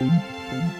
Música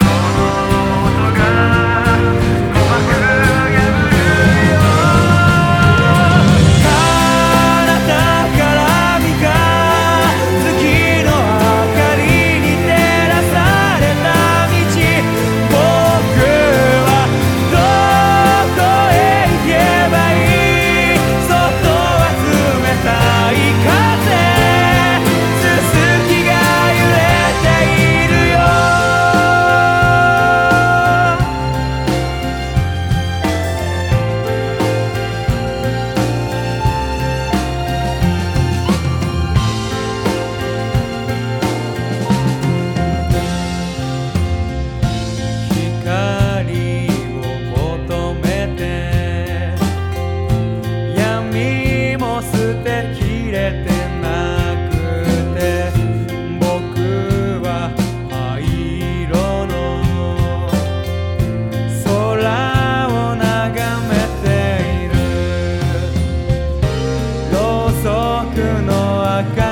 casa.